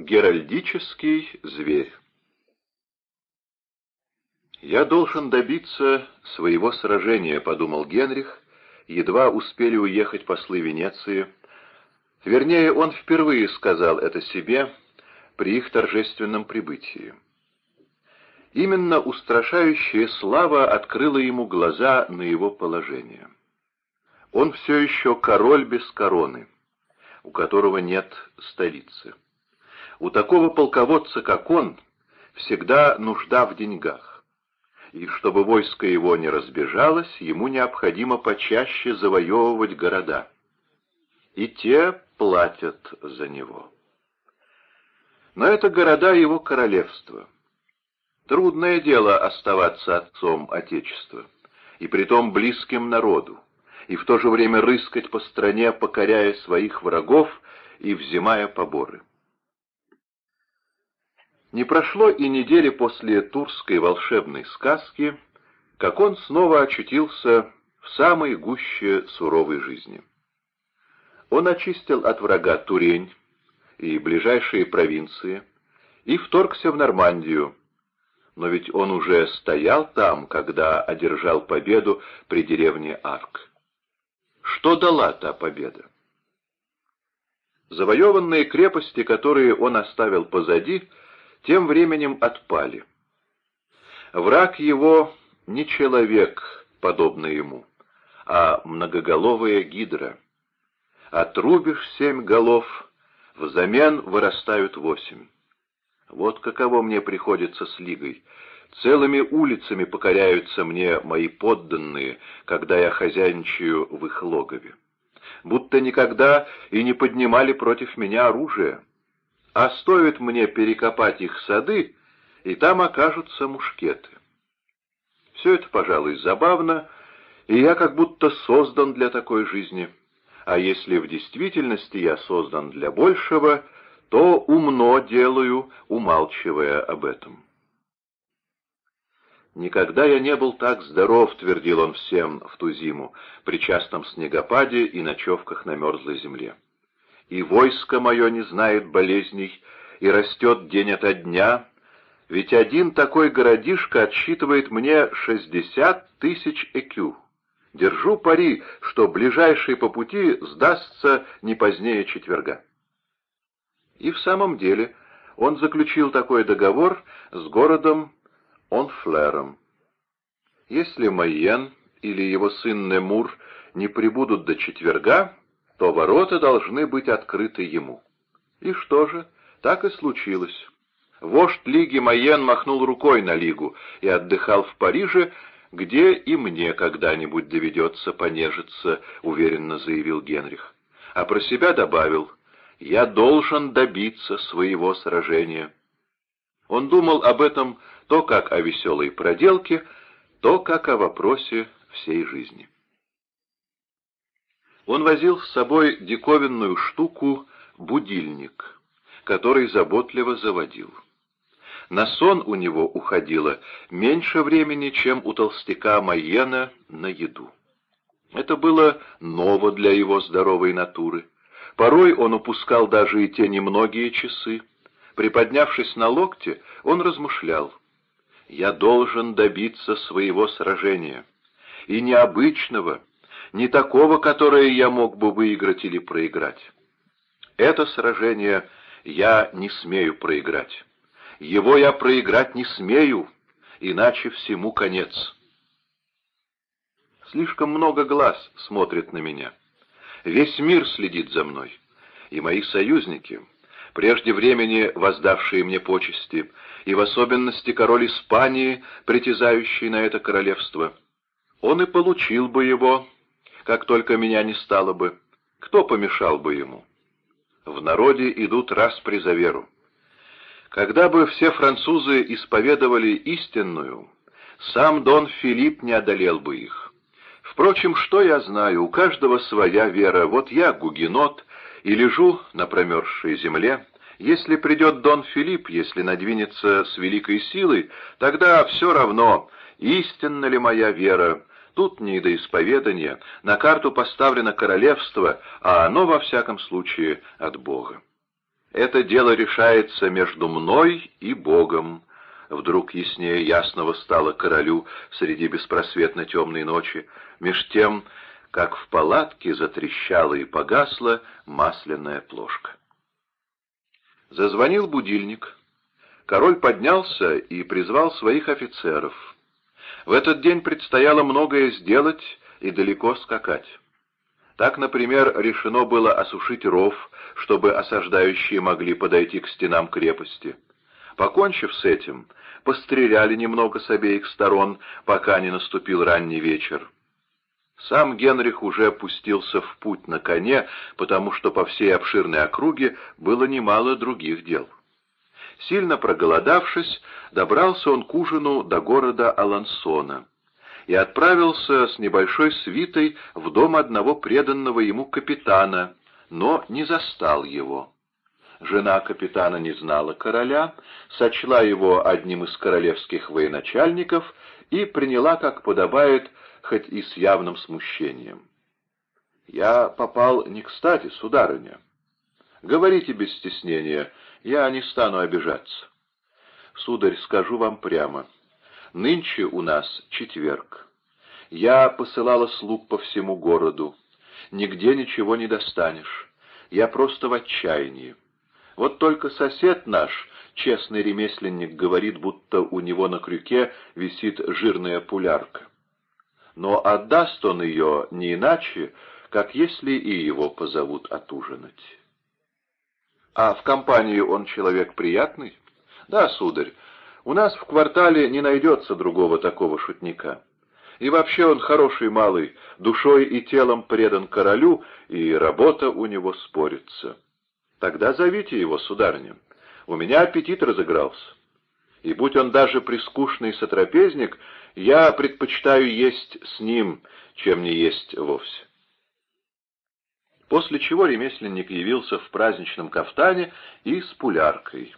Геральдический зверь «Я должен добиться своего сражения», — подумал Генрих, едва успели уехать послы Венеции. Вернее, он впервые сказал это себе при их торжественном прибытии. Именно устрашающая слава открыла ему глаза на его положение. Он все еще король без короны, у которого нет столицы. У такого полководца, как он, всегда нужда в деньгах. И чтобы войско его не разбежалось, ему необходимо почаще завоевывать города. И те платят за него. Но это города его королевства — Трудное дело оставаться отцом Отечества, и притом близким народу, и в то же время рыскать по стране, покоряя своих врагов и взимая поборы. Не прошло и недели после турской волшебной сказки, как он снова очутился в самой гуще суровой жизни. Он очистил от врага Турень и ближайшие провинции и вторгся в Нормандию, но ведь он уже стоял там, когда одержал победу при деревне Арк. Что дала та победа? Завоеванные крепости, которые он оставил позади, тем временем отпали. Враг его не человек, подобный ему, а многоголовая гидра. Отрубишь семь голов, взамен вырастают восемь. Вот каково мне приходится с Лигой. Целыми улицами покоряются мне мои подданные, когда я хозяйничаю в их логове. Будто никогда и не поднимали против меня оружие. А стоит мне перекопать их сады, и там окажутся мушкеты. Все это, пожалуй, забавно, и я как будто создан для такой жизни. А если в действительности я создан для большего — то умно делаю, умалчивая об этом. «Никогда я не был так здоров», — твердил он всем в ту зиму, при частом снегопаде и ночевках на мерзлой земле. «И войско мое не знает болезней, и растет день ото дня, ведь один такой городишко отсчитывает мне шестьдесят тысяч экю. Держу пари, что ближайший по пути сдастся не позднее четверга». И в самом деле он заключил такой договор с городом Онфлером. Если Майен или его сын Немур не прибудут до четверга, то ворота должны быть открыты ему. И что же, так и случилось. Вождь Лиги Майен махнул рукой на Лигу и отдыхал в Париже, где и мне когда-нибудь доведется понежиться, уверенно заявил Генрих. А про себя добавил — я должен добиться своего сражения. Он думал об этом то как о веселой проделке, то как о вопросе всей жизни. Он возил с собой диковинную штуку «будильник», который заботливо заводил. На сон у него уходило меньше времени, чем у толстяка Майена на еду. Это было ново для его здоровой натуры. Порой он упускал даже и те немногие часы. Приподнявшись на локте, он размышлял. «Я должен добиться своего сражения. И необычного, не такого, которое я мог бы выиграть или проиграть. Это сражение я не смею проиграть. Его я проиграть не смею, иначе всему конец». Слишком много глаз смотрит на меня. Весь мир следит за мной. И мои союзники, прежде времени воздавшие мне почести, и в особенности король Испании, притязающий на это королевство. Он и получил бы его, как только меня не стало бы. Кто помешал бы ему? В народе идут распри за веру. Когда бы все французы исповедовали истинную, сам Дон Филипп не одолел бы их. Впрочем, что я знаю, у каждого своя вера. Вот я гугенот и лежу на промерзшей земле. Если придет Дон Филипп, если надвинется с великой силой, тогда все равно, истинна ли моя вера. Тут не до исповедания, на карту поставлено королевство, а оно, во всяком случае, от Бога. Это дело решается между мной и Богом. Вдруг яснее ясного стало королю среди беспросветно темной ночи, меж тем, как в палатке затрещала и погасла масляная плошка. Зазвонил будильник. Король поднялся и призвал своих офицеров. В этот день предстояло многое сделать и далеко скакать. Так, например, решено было осушить ров, чтобы осаждающие могли подойти к стенам крепости. Покончив с этим, постреляли немного с обеих сторон, пока не наступил ранний вечер. Сам Генрих уже опустился в путь на коне, потому что по всей обширной округе было немало других дел. Сильно проголодавшись, добрался он к ужину до города Алансона и отправился с небольшой свитой в дом одного преданного ему капитана, но не застал его. Жена капитана не знала короля, сочла его одним из королевских военачальников и приняла, как подобает, хоть и с явным смущением. «Я попал не кстати, сударыня. Говорите без стеснения, я не стану обижаться. Сударь, скажу вам прямо, нынче у нас четверг. Я посылала слуг по всему городу. Нигде ничего не достанешь. Я просто в отчаянии. Вот только сосед наш, честный ремесленник, говорит, будто у него на крюке висит жирная пулярка но отдаст он ее не иначе, как если и его позовут отужинать. А в компании он человек приятный? Да, сударь, у нас в квартале не найдется другого такого шутника. И вообще он хороший малый, душой и телом предан королю, и работа у него спорится. Тогда зовите его, сударыня. У меня аппетит разыгрался. И будь он даже прискучный сотрапезник, я предпочитаю есть с ним, чем не есть вовсе. После чего ремесленник явился в праздничном кафтане и с пуляркой.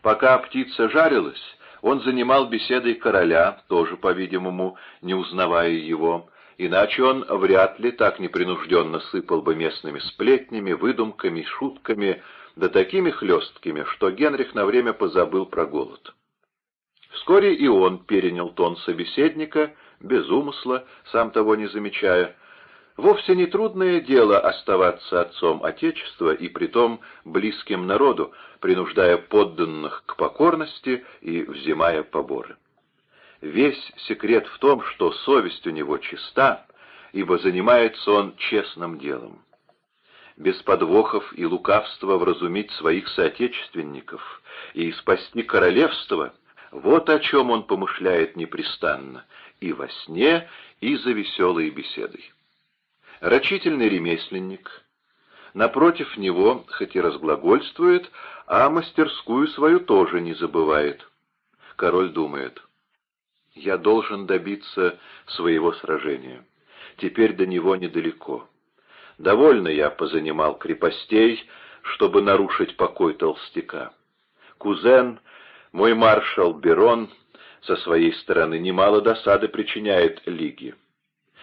Пока птица жарилась, он занимал беседой короля, тоже, по-видимому, не узнавая его, иначе он вряд ли так непринужденно сыпал бы местными сплетнями, выдумками, шутками, да такими хлесткими, что Генрих на время позабыл про голод. Вскоре и он перенял тон собеседника, без умысла, сам того не замечая. Вовсе не трудное дело оставаться отцом Отечества и притом близким народу, принуждая подданных к покорности и взимая поборы. Весь секрет в том, что совесть у него чиста, ибо занимается он честным делом. Без подвохов и лукавства вразумить своих соотечественников и спасти королевство — вот о чем он помышляет непрестанно, и во сне, и за веселой беседой. Рачительный ремесленник, напротив него, хоть и разглагольствует, а мастерскую свою тоже не забывает. Король думает, «Я должен добиться своего сражения. Теперь до него недалеко. Довольно я позанимал крепостей, чтобы нарушить покой толстяка. Кузен мой маршал Берон со своей стороны немало досады причиняет Лиге.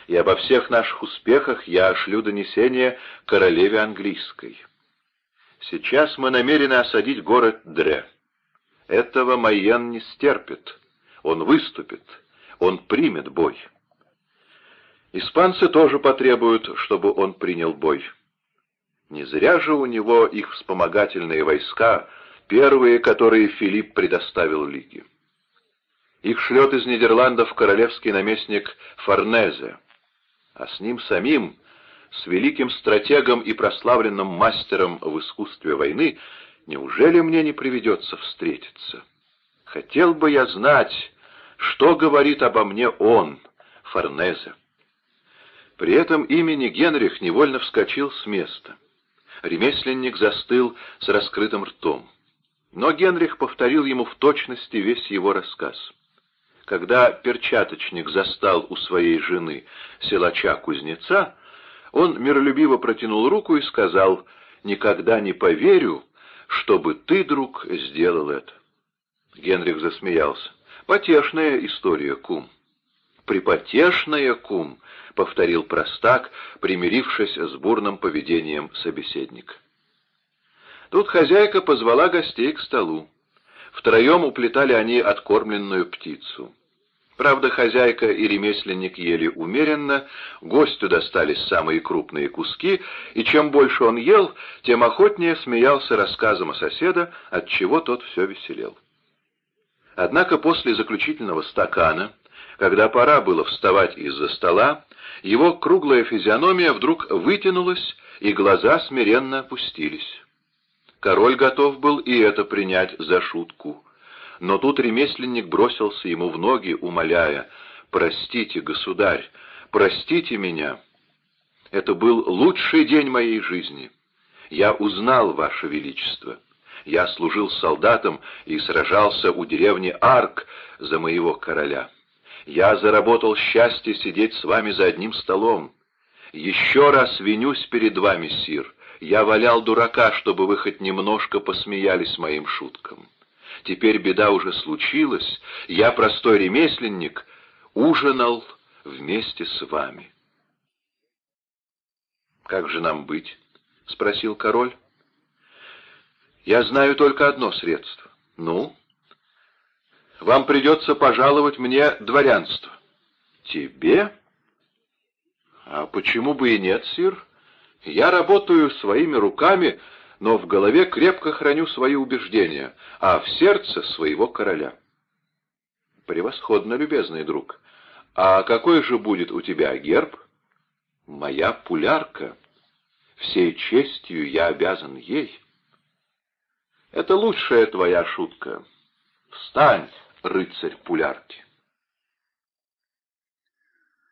И обо всех наших успехах я шлю донесение королеве английской. Сейчас мы намерены осадить город Дре. Этого Майен не стерпит. Он выступит. Он примет бой. Испанцы тоже потребуют, чтобы он принял бой. Не зря же у него их вспомогательные войска — первые, которые Филипп предоставил Лиге. Их шлет из Нидерландов королевский наместник Форнезе, а с ним самим, с великим стратегом и прославленным мастером в искусстве войны, неужели мне не приведется встретиться? Хотел бы я знать, что говорит обо мне он, Форнезе. При этом имени Генрих невольно вскочил с места. Ремесленник застыл с раскрытым ртом. Но Генрих повторил ему в точности весь его рассказ. Когда перчаточник застал у своей жены силача-кузнеца, он миролюбиво протянул руку и сказал «Никогда не поверю, чтобы ты, друг, сделал это». Генрих засмеялся. «Потешная история, кум». «Припотешная, кум», — повторил простак, примирившись с бурным поведением собеседника. Тут хозяйка позвала гостей к столу. Втроем уплетали они откормленную птицу. Правда, хозяйка и ремесленник ели умеренно, гостю достались самые крупные куски, и чем больше он ел, тем охотнее смеялся рассказом о соседа, отчего тот все веселел. Однако после заключительного стакана, когда пора было вставать из-за стола, его круглая физиономия вдруг вытянулась, и глаза смиренно опустились. Король готов был и это принять за шутку. Но тут ремесленник бросился ему в ноги, умоляя, «Простите, государь, простите меня. Это был лучший день моей жизни. Я узнал, Ваше Величество. Я служил солдатом и сражался у деревни Арк за моего короля. Я заработал счастье сидеть с вами за одним столом. Еще раз винюсь перед вами, сир. Я валял дурака, чтобы вы хоть немножко посмеялись моим шуткам. Теперь беда уже случилась, я, простой ремесленник, ужинал вместе с вами. «Как же нам быть?» — спросил король. «Я знаю только одно средство. Ну?» «Вам придется пожаловать мне дворянство». «Тебе?» «А почему бы и нет, сир? Я работаю своими руками, но в голове крепко храню свои убеждения, а в сердце своего короля. Превосходно, любезный друг. А какой же будет у тебя герб? Моя пулярка. Всей честью я обязан ей. Это лучшая твоя шутка. Встань, рыцарь пулярки.